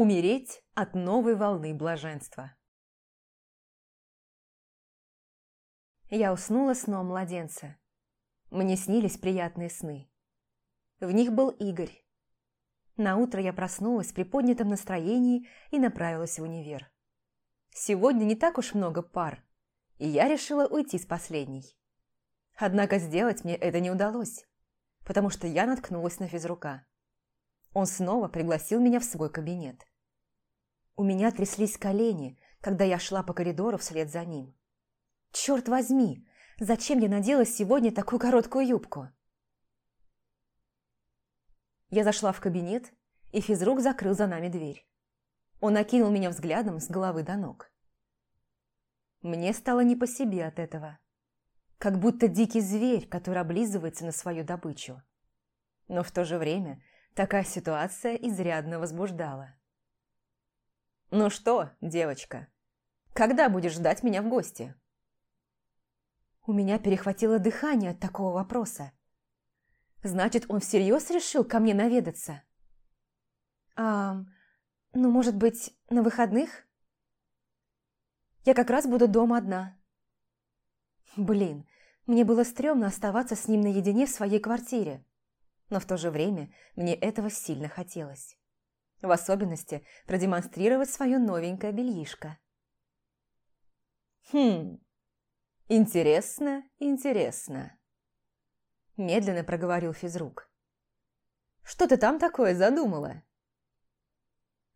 Умереть от новой волны блаженства. Я уснула сном младенца. Мне снились приятные сны. В них был Игорь. На утро я проснулась при поднятом настроении и направилась в универ. Сегодня не так уж много пар, и я решила уйти с последней. Однако сделать мне это не удалось, потому что я наткнулась на физрука. Он снова пригласил меня в свой кабинет. У меня тряслись колени, когда я шла по коридору вслед за ним. Черт возьми, зачем я надела сегодня такую короткую юбку? Я зашла в кабинет, и физрук закрыл за нами дверь. Он окинул меня взглядом с головы до ног. Мне стало не по себе от этого. Как будто дикий зверь, который облизывается на свою добычу. Но в то же время Такая ситуация изрядно возбуждала. «Ну что, девочка, когда будешь ждать меня в гости?» У меня перехватило дыхание от такого вопроса. Значит, он всерьез решил ко мне наведаться? А, ну, может быть, на выходных? Я как раз буду дома одна. Блин, мне было стрёмно оставаться с ним наедине в своей квартире но в то же время мне этого сильно хотелось. В особенности продемонстрировать свое новенькое бельишко. «Хм, интересно, интересно», – медленно проговорил физрук. «Что ты там такое задумала?»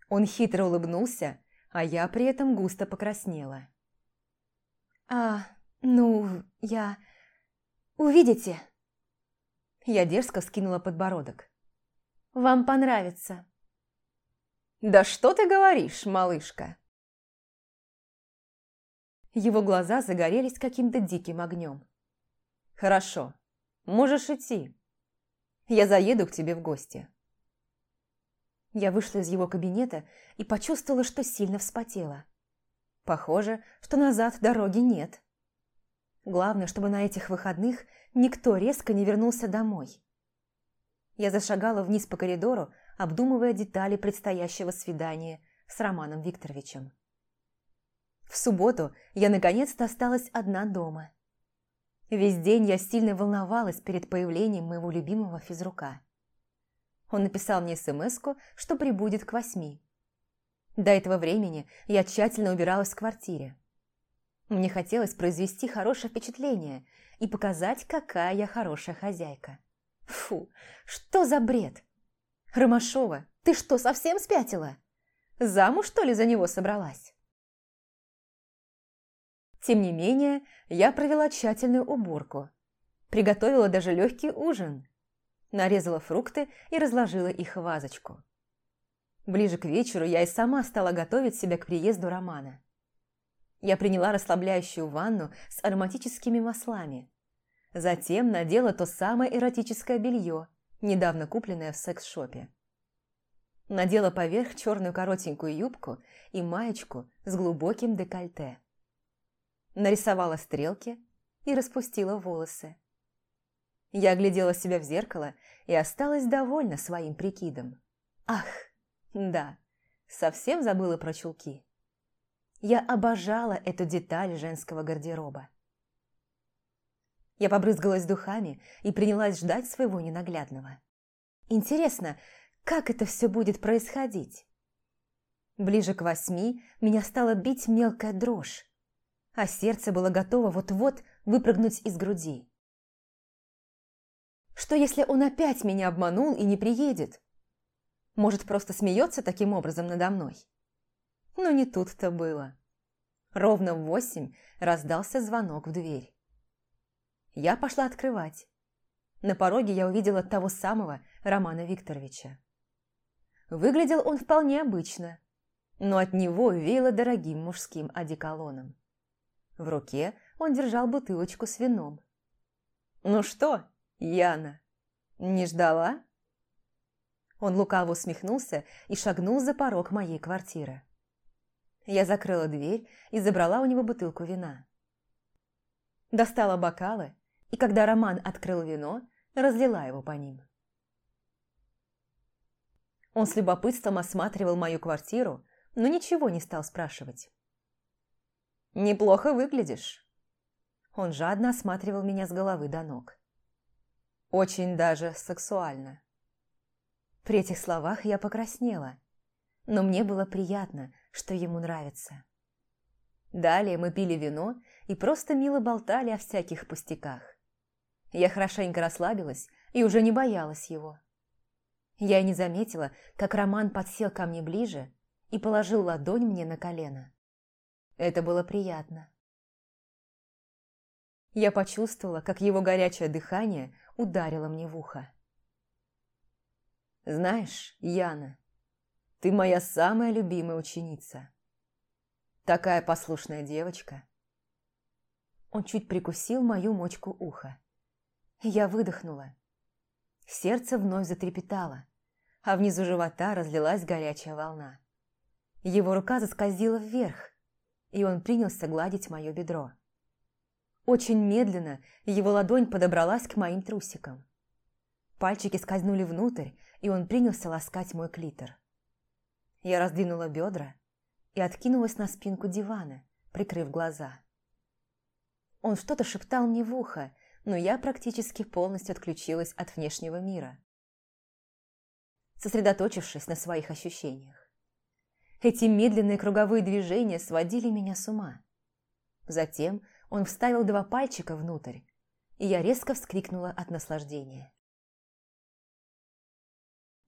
Он хитро улыбнулся, а я при этом густо покраснела. «А, ну, я... Увидите!» Я дерзко вскинула подбородок. «Вам понравится». «Да что ты говоришь, малышка?» Его глаза загорелись каким-то диким огнем. «Хорошо, можешь идти. Я заеду к тебе в гости». Я вышла из его кабинета и почувствовала, что сильно вспотела. Похоже, что назад дороги нет. Главное, чтобы на этих выходных никто резко не вернулся домой. Я зашагала вниз по коридору, обдумывая детали предстоящего свидания с Романом Викторовичем. В субботу я наконец-то осталась одна дома. Весь день я сильно волновалась перед появлением моего любимого физрука. Он написал мне смс что прибудет к восьми. До этого времени я тщательно убиралась в квартире. Мне хотелось произвести хорошее впечатление и показать, какая я хорошая хозяйка. Фу, что за бред? Ромашова, ты что, совсем спятила? Замуж, что ли, за него собралась? Тем не менее, я провела тщательную уборку. Приготовила даже легкий ужин. Нарезала фрукты и разложила их в вазочку. Ближе к вечеру я и сама стала готовить себя к приезду Романа. Я приняла расслабляющую ванну с ароматическими маслами. Затем надела то самое эротическое белье, недавно купленное в секс-шопе. Надела поверх черную коротенькую юбку и маечку с глубоким декольте. Нарисовала стрелки и распустила волосы. Я оглядела себя в зеркало и осталась довольна своим прикидом. Ах, да, совсем забыла про чулки. Я обожала эту деталь женского гардероба. Я побрызгалась духами и принялась ждать своего ненаглядного. Интересно, как это все будет происходить? Ближе к восьми меня стала бить мелкая дрожь, а сердце было готово вот-вот выпрыгнуть из груди. Что если он опять меня обманул и не приедет? Может, просто смеется таким образом надо мной? Но не тут-то было. Ровно в восемь раздался звонок в дверь. Я пошла открывать. На пороге я увидела того самого Романа Викторовича. Выглядел он вполне обычно, но от него веяло дорогим мужским одеколоном. В руке он держал бутылочку с вином. «Ну что, Яна, не ждала?» Он лукаво усмехнулся и шагнул за порог моей квартиры. Я закрыла дверь и забрала у него бутылку вина. Достала бокалы, и когда Роман открыл вино, разлила его по ним. Он с любопытством осматривал мою квартиру, но ничего не стал спрашивать. «Неплохо выглядишь». Он жадно осматривал меня с головы до ног. «Очень даже сексуально». При этих словах я покраснела, но мне было приятно, что ему нравится. Далее мы пили вино и просто мило болтали о всяких пустяках. Я хорошенько расслабилась и уже не боялась его. Я и не заметила, как Роман подсел ко мне ближе и положил ладонь мне на колено. Это было приятно. Я почувствовала, как его горячее дыхание ударило мне в ухо. «Знаешь, Яна, ты моя самая любимая ученица. Такая послушная девочка». Он чуть прикусил мою мочку уха. Я выдохнула. Сердце вновь затрепетало, а внизу живота разлилась горячая волна. Его рука заскользила вверх, и он принялся гладить мое бедро. Очень медленно его ладонь подобралась к моим трусикам. Пальчики скользнули внутрь, и он принялся ласкать мой клитор. Я раздвинула бедра и откинулась на спинку дивана, прикрыв глаза. Он что-то шептал мне в ухо, но я практически полностью отключилась от внешнего мира, сосредоточившись на своих ощущениях. Эти медленные круговые движения сводили меня с ума. Затем он вставил два пальчика внутрь, и я резко вскрикнула от наслаждения.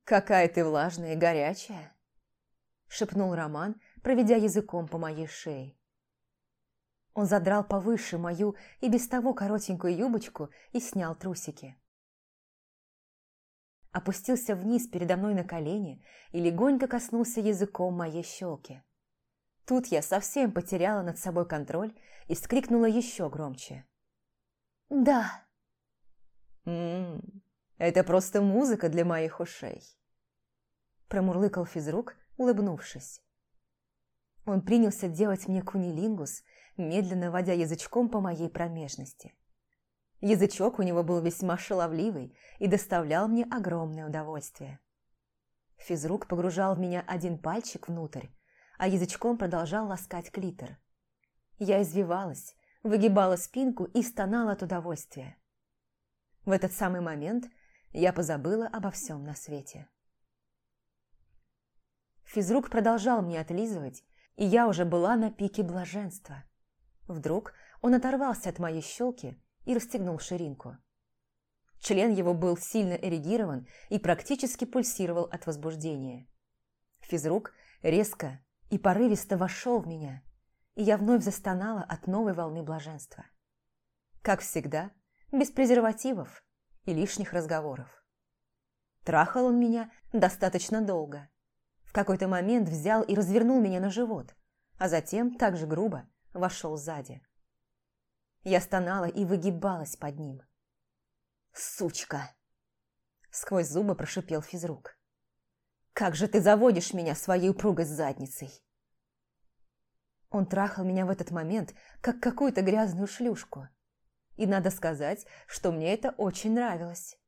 «Какая ты влажная и горячая!» – шепнул Роман, проведя языком по моей шее. Он задрал повыше мою и без того коротенькую юбочку и снял трусики. Опустился вниз передо мной на колени и легонько коснулся языком моей щеки. Тут я совсем потеряла над собой контроль и вскрикнула еще громче. «Да!» «Ммм, это просто музыка для моих ушей!» Промурлыкал физрук, улыбнувшись. Он принялся делать мне кунилингус, медленно водя язычком по моей промежности. Язычок у него был весьма шаловливый и доставлял мне огромное удовольствие. Физрук погружал в меня один пальчик внутрь, а язычком продолжал ласкать клитор. Я извивалась, выгибала спинку и стонала от удовольствия. В этот самый момент я позабыла обо всем на свете. Физрук продолжал мне отлизывать, и я уже была на пике блаженства – Вдруг он оторвался от моей щелки и расстегнул ширинку. Член его был сильно эрегирован и практически пульсировал от возбуждения. Физрук резко и порывисто вошел в меня, и я вновь застонала от новой волны блаженства. Как всегда, без презервативов и лишних разговоров. Трахал он меня достаточно долго. Какой-то момент взял и развернул меня на живот, а затем так же грубо вошел сзади. Я стонала и выгибалась под ним. «Сучка!» Сквозь зубы прошипел физрук. «Как же ты заводишь меня своей упругой задницей!» Он трахал меня в этот момент, как какую-то грязную шлюшку. И надо сказать, что мне это очень нравилось.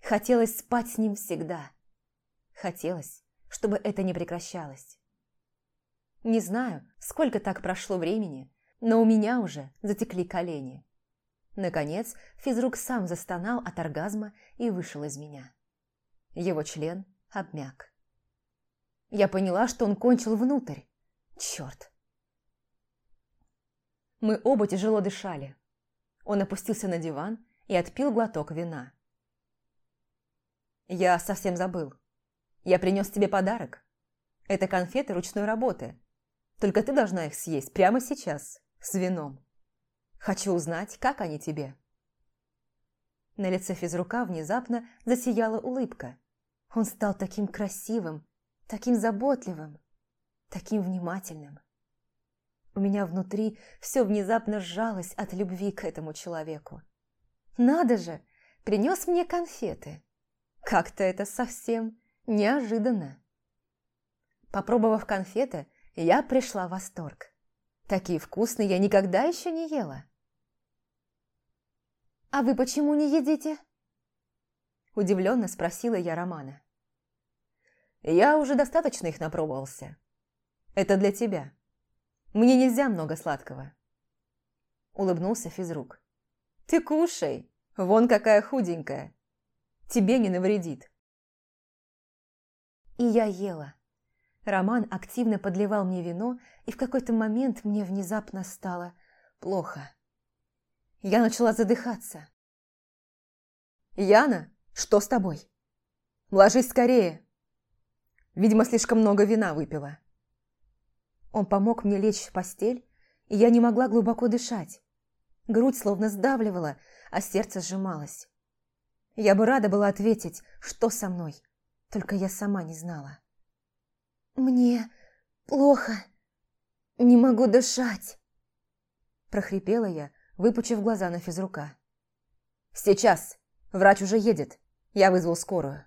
Хотелось спать с ним всегда. Хотелось, чтобы это не прекращалось. Не знаю, сколько так прошло времени, но у меня уже затекли колени. Наконец, физрук сам застонал от оргазма и вышел из меня. Его член обмяк. Я поняла, что он кончил внутрь. Черт! Мы оба тяжело дышали. Он опустился на диван и отпил глоток вина. «Я совсем забыл. Я принес тебе подарок. Это конфеты ручной работы, только ты должна их съесть прямо сейчас, с вином. Хочу узнать, как они тебе». На лице физрука внезапно засияла улыбка. Он стал таким красивым, таким заботливым, таким внимательным. У меня внутри все внезапно сжалось от любви к этому человеку. «Надо же! Принес мне конфеты!» Как-то это совсем неожиданно. Попробовав конфеты, я пришла в восторг. Такие вкусные я никогда еще не ела. «А вы почему не едите?» Удивленно спросила я Романа. Я уже достаточно их напробовался. Это для тебя. Мне нельзя много сладкого. Улыбнулся физрук. Ты кушай, вон какая худенькая. Тебе не навредит. И я ела. Роман активно подливал мне вино, и в какой-то момент мне внезапно стало плохо. Я начала задыхаться. «Яна, что с тобой? Ложись скорее!» Видимо, слишком много вина выпила. Он помог мне лечь в постель, и я не могла глубоко дышать. Грудь словно сдавливала, а сердце сжималось. Я бы рада была ответить, что со мной, только я сама не знала. «Мне плохо. Не могу дышать», – прохрипела я, выпучив глаза на физрука. «Сейчас. Врач уже едет. Я вызвал скорую».